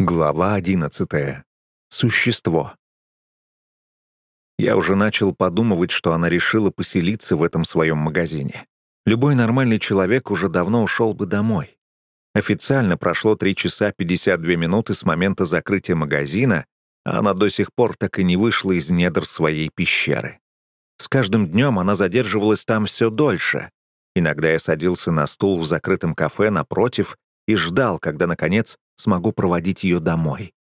Глава одиннадцатая. Существо. Я уже начал подумывать, что она решила поселиться в этом своем магазине. Любой нормальный человек уже давно ушел бы домой. Официально прошло 3 часа 52 минуты с момента закрытия магазина, а она до сих пор так и не вышла из недр своей пещеры. С каждым днем она задерживалась там все дольше. Иногда я садился на стул в закрытом кафе напротив и ждал, когда, наконец, смогу проводить ее домой.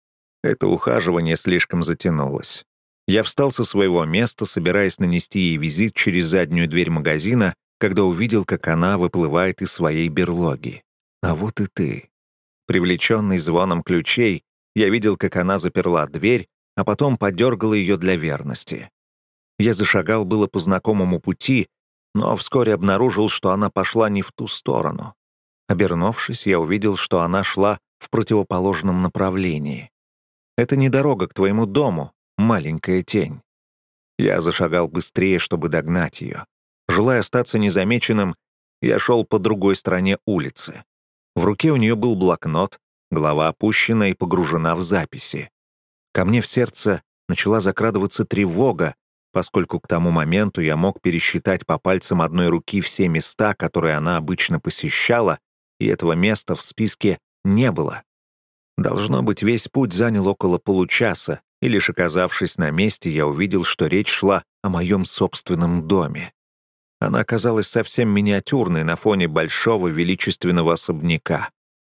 Это ухаживание слишком затянулось. Я встал со своего места, собираясь нанести ей визит через заднюю дверь магазина, когда увидел, как она выплывает из своей берлоги. А вот и ты. Привлеченный звоном ключей, я видел, как она заперла дверь, а потом подергала ее для верности. Я зашагал было по знакомому пути, но вскоре обнаружил, что она пошла не в ту сторону. Обернувшись, я увидел, что она шла в противоположном направлении. Это не дорога к твоему дому, маленькая тень. Я зашагал быстрее, чтобы догнать ее. Желая остаться незамеченным, я шел по другой стороне улицы. В руке у нее был блокнот, голова опущена и погружена в записи. Ко мне в сердце начала закрадываться тревога, поскольку к тому моменту я мог пересчитать по пальцам одной руки все места, которые она обычно посещала, и этого места в списке не было. Должно быть, весь путь занял около получаса, и лишь оказавшись на месте, я увидел, что речь шла о моем собственном доме. Она оказалась совсем миниатюрной на фоне большого величественного особняка.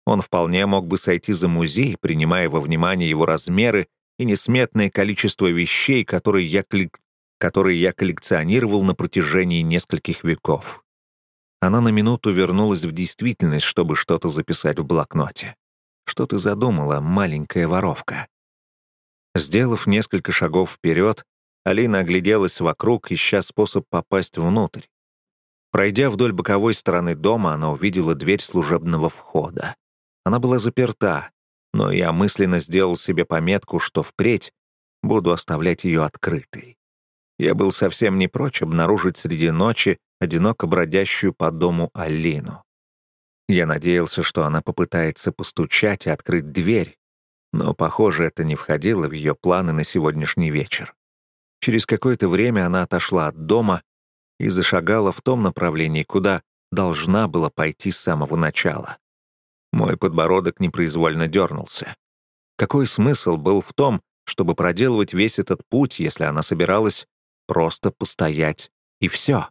Он вполне мог бы сойти за музей, принимая во внимание его размеры и несметное количество вещей, которые я, коллек... которые я коллекционировал на протяжении нескольких веков. Она на минуту вернулась в действительность, чтобы что-то записать в блокноте. «Что ты задумала, маленькая воровка?» Сделав несколько шагов вперед, Алина огляделась вокруг, ища способ попасть внутрь. Пройдя вдоль боковой стороны дома, она увидела дверь служебного входа. Она была заперта, но я мысленно сделал себе пометку, что впредь буду оставлять ее открытой. Я был совсем не прочь обнаружить среди ночи одиноко бродящую по дому Алину. Я надеялся, что она попытается постучать и открыть дверь, но, похоже, это не входило в ее планы на сегодняшний вечер. Через какое-то время она отошла от дома и зашагала в том направлении, куда должна была пойти с самого начала. Мой подбородок непроизвольно дернулся. Какой смысл был в том, чтобы проделывать весь этот путь, если она собиралась просто постоять, и все?